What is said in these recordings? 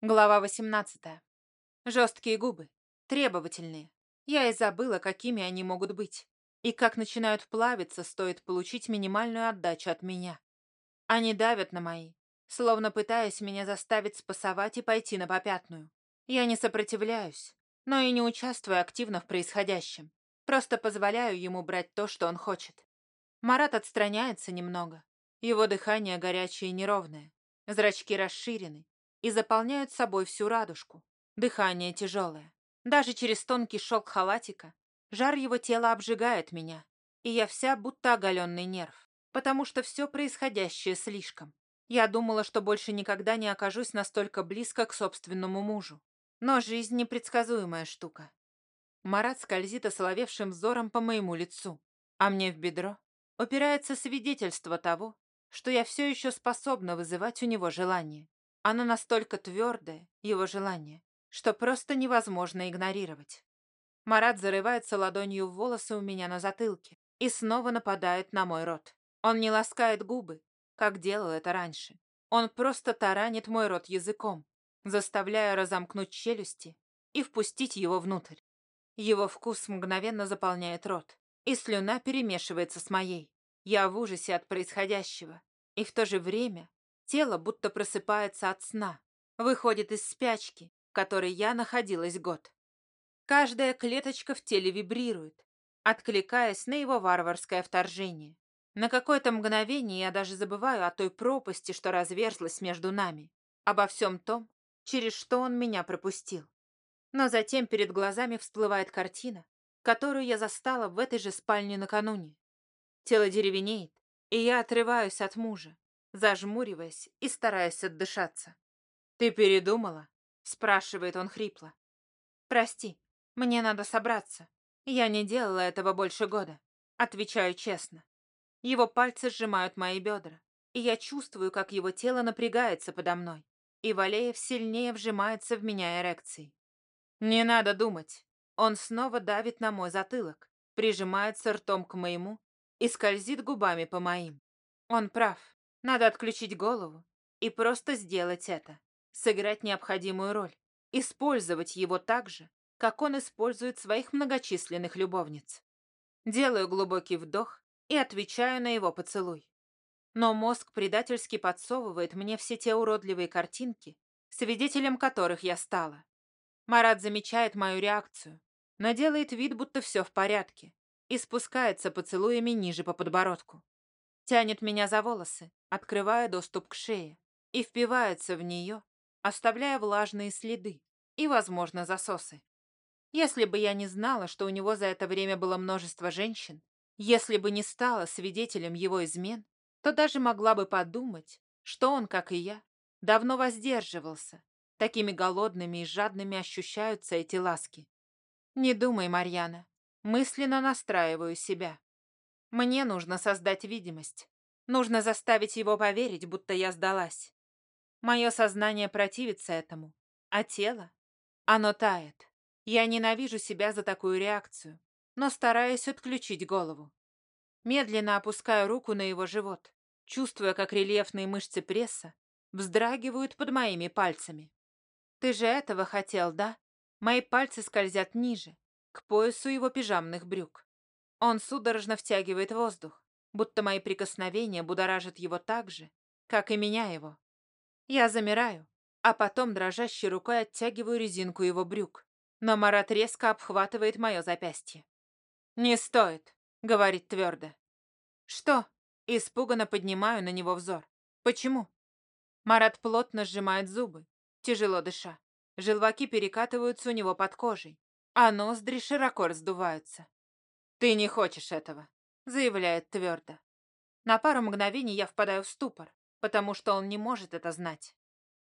Глава 18. Жесткие губы, требовательные. Я и забыла, какими они могут быть. И как начинают плавиться, стоит получить минимальную отдачу от меня. Они давят на мои, словно пытаясь меня заставить спасовать и пойти на попятную. Я не сопротивляюсь, но и не участвую активно в происходящем. Просто позволяю ему брать то, что он хочет. Марат отстраняется немного. Его дыхание горячее и неровное. Зрачки расширены, и заполняют собой всю радужку. Дыхание тяжелое. Даже через тонкий шелк халатика жар его тела обжигает меня, и я вся будто оголенный нерв, потому что все происходящее слишком. Я думала, что больше никогда не окажусь настолько близко к собственному мужу. Но жизнь непредсказуемая штука. Марат скользит осоловевшим взором по моему лицу, а мне в бедро упирается свидетельство того, что я все еще способна вызывать у него желание. Оно настолько твердое, его желание, что просто невозможно игнорировать. Марат зарывается ладонью в волосы у меня на затылке и снова нападает на мой рот. Он не ласкает губы, как делал это раньше. Он просто таранит мой рот языком, заставляя разомкнуть челюсти и впустить его внутрь. Его вкус мгновенно заполняет рот, и слюна перемешивается с моей. Я в ужасе от происходящего, и в то же время Тело будто просыпается от сна, выходит из спячки, в которой я находилась год. Каждая клеточка в теле вибрирует, откликаясь на его варварское вторжение. На какое-то мгновение я даже забываю о той пропасти, что разверзлась между нами, обо всем том, через что он меня пропустил. Но затем перед глазами всплывает картина, которую я застала в этой же спальне накануне. Тело деревенеет, и я отрываюсь от мужа, зажмуриваясь и стараясь отдышаться. «Ты передумала?» — спрашивает он хрипло. «Прости, мне надо собраться. Я не делала этого больше года. Отвечаю честно. Его пальцы сжимают мои бедра, и я чувствую, как его тело напрягается подо мной, и Валеев сильнее вжимается в меня эрекцией. Не надо думать. Он снова давит на мой затылок, прижимается ртом к моему и скользит губами по моим. Он прав. Надо отключить голову и просто сделать это. Сыграть необходимую роль. Использовать его так же, как он использует своих многочисленных любовниц. Делаю глубокий вдох и отвечаю на его поцелуй. Но мозг предательски подсовывает мне все те уродливые картинки, свидетелем которых я стала. Марат замечает мою реакцию, но делает вид, будто все в порядке, и спускается поцелуями ниже по подбородку. Тянет меня за волосы, открывая доступ к шее, и впивается в нее, оставляя влажные следы и, возможно, засосы. Если бы я не знала, что у него за это время было множество женщин, если бы не стала свидетелем его измен, то даже могла бы подумать, что он, как и я, давно воздерживался. Такими голодными и жадными ощущаются эти ласки. Не думай, Марьяна. Мысленно настраиваю себя. Мне нужно создать видимость. Нужно заставить его поверить, будто я сдалась. Мое сознание противится этому, а тело? Оно тает. Я ненавижу себя за такую реакцию, но стараюсь отключить голову. Медленно опускаю руку на его живот, чувствуя, как рельефные мышцы пресса вздрагивают под моими пальцами. «Ты же этого хотел, да?» Мои пальцы скользят ниже, к поясу его пижамных брюк. Он судорожно втягивает воздух, будто мои прикосновения будоражат его так же, как и меня его. Я замираю, а потом дрожащей рукой оттягиваю резинку его брюк, но Марат резко обхватывает мое запястье. «Не стоит», — говорит твердо. «Что?» — испуганно поднимаю на него взор. «Почему?» Марат плотно сжимает зубы, тяжело дыша. Желваки перекатываются у него под кожей, а ноздри широко раздуваются. «Ты не хочешь этого», — заявляет твердо. На пару мгновений я впадаю в ступор, потому что он не может это знать.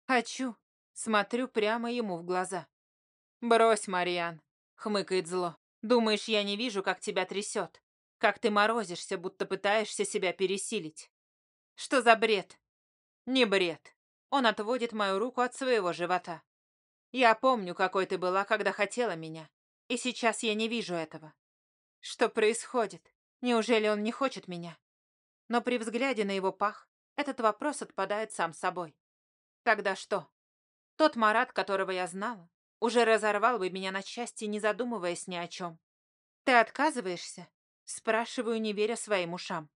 «Хочу», — смотрю прямо ему в глаза. «Брось, Мариан», — хмыкает зло. «Думаешь, я не вижу, как тебя трясет? Как ты морозишься, будто пытаешься себя пересилить? Что за бред?» «Не бред». Он отводит мою руку от своего живота. «Я помню, какой ты была, когда хотела меня, и сейчас я не вижу этого. Что происходит? Неужели он не хочет меня? Но при взгляде на его пах этот вопрос отпадает сам собой. Тогда что? Тот Марат, которого я знала, уже разорвал бы меня на части, не задумываясь ни о чем. «Ты отказываешься?» Спрашиваю, не веря своим ушам.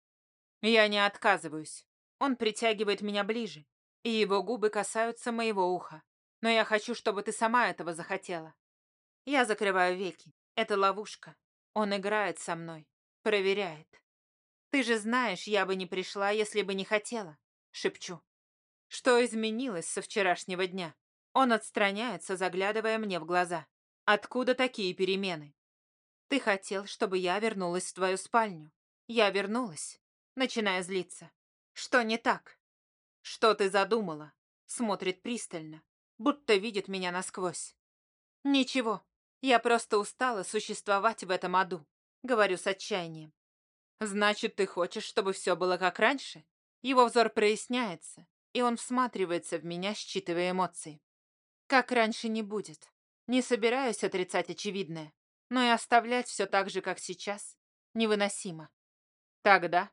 Я не отказываюсь. Он притягивает меня ближе, и его губы касаются моего уха. Но я хочу, чтобы ты сама этого захотела. Я закрываю веки. Это ловушка. Он играет со мной. Проверяет. Ты же знаешь, я бы не пришла, если бы не хотела. Шепчу. Что изменилось со вчерашнего дня? Он отстраняется, заглядывая мне в глаза. Откуда такие перемены? Ты хотел, чтобы я вернулась в твою спальню. Я вернулась, начиная злиться. Что не так? Что ты задумала? Смотрит пристально, будто видит меня насквозь. Ничего, я просто устала существовать в этом аду, говорю с отчаянием. Значит, ты хочешь, чтобы все было как раньше? Его взор проясняется, и он всматривается в меня, считывая эмоции. Как раньше не будет. Не собираюсь отрицать очевидное но и оставлять все так же, как сейчас, невыносимо. Тогда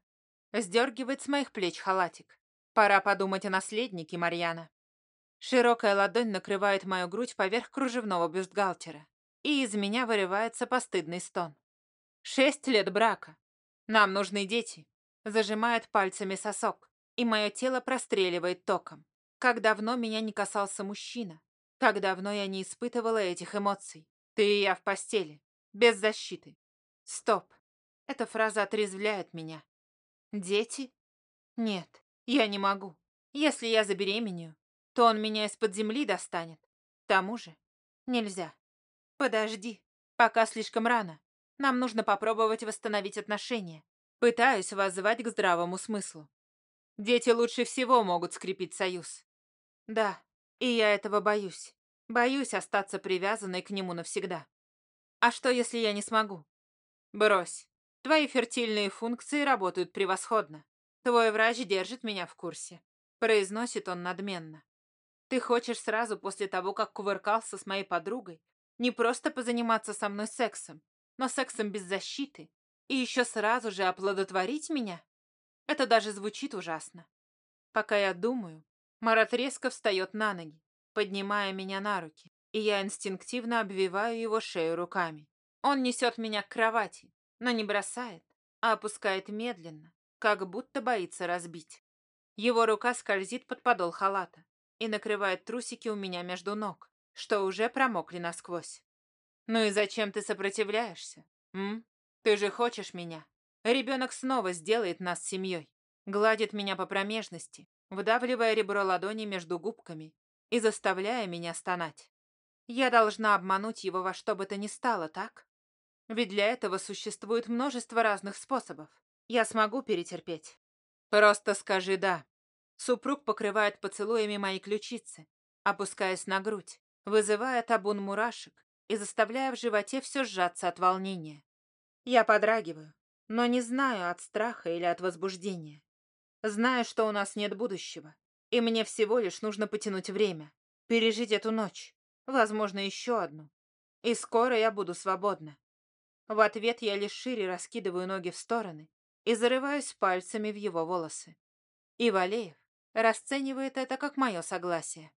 сдергивает с моих плеч халатик. Пора подумать о наследнике Марьяна. Широкая ладонь накрывает мою грудь поверх кружевного бюстгальтера, и из меня вырывается постыдный стон. Шесть лет брака. Нам нужны дети. Зажимает пальцами сосок, и мое тело простреливает током. Как давно меня не касался мужчина. Как давно я не испытывала этих эмоций. Ты и я в постели. Без защиты. Стоп. Эта фраза отрезвляет меня. Дети? Нет, я не могу. Если я забеременею, то он меня из-под земли достанет. К тому же нельзя. Подожди, пока слишком рано. Нам нужно попробовать восстановить отношения. Пытаюсь воззвать к здравому смыслу. Дети лучше всего могут скрепить союз. Да, и я этого боюсь. Боюсь остаться привязанной к нему навсегда. А что, если я не смогу? Брось. Твои фертильные функции работают превосходно. Твой врач держит меня в курсе. Произносит он надменно. Ты хочешь сразу после того, как кувыркался с моей подругой, не просто позаниматься со мной сексом, но сексом без защиты, и еще сразу же оплодотворить меня? Это даже звучит ужасно. Пока я думаю, Марат резко встает на ноги, поднимая меня на руки и я инстинктивно обвиваю его шею руками. Он несет меня к кровати, но не бросает, а опускает медленно, как будто боится разбить. Его рука скользит под подол халата и накрывает трусики у меня между ног, что уже промокли насквозь. «Ну и зачем ты сопротивляешься? М? Ты же хочешь меня. Ребенок снова сделает нас семьей. Гладит меня по промежности, вдавливая ребро ладони между губками и заставляя меня стонать. Я должна обмануть его во что бы то ни стало, так? Ведь для этого существует множество разных способов. Я смогу перетерпеть. Просто скажи «да». Супруг покрывает поцелуями мои ключицы, опускаясь на грудь, вызывая табун мурашек и заставляя в животе все сжаться от волнения. Я подрагиваю, но не знаю от страха или от возбуждения. Знаю, что у нас нет будущего, и мне всего лишь нужно потянуть время, пережить эту ночь, Возможно, еще одну. И скоро я буду свободна. В ответ я лишь шире раскидываю ноги в стороны и зарываюсь пальцами в его волосы. И Валеев расценивает это как мое согласие.